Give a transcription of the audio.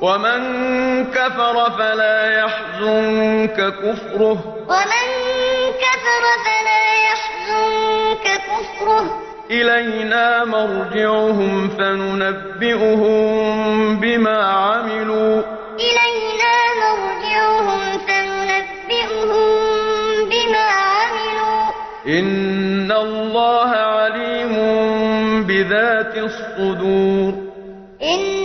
ومن كفر فلا يحزنك كفره. ومن كفر فلا يحزنك كفره. إلينا مرجعهم فننبئهم بما عملوا. إلينا مرجعهم فننبئهم بما عملوا. إن الله عليم بذات الصدور. إن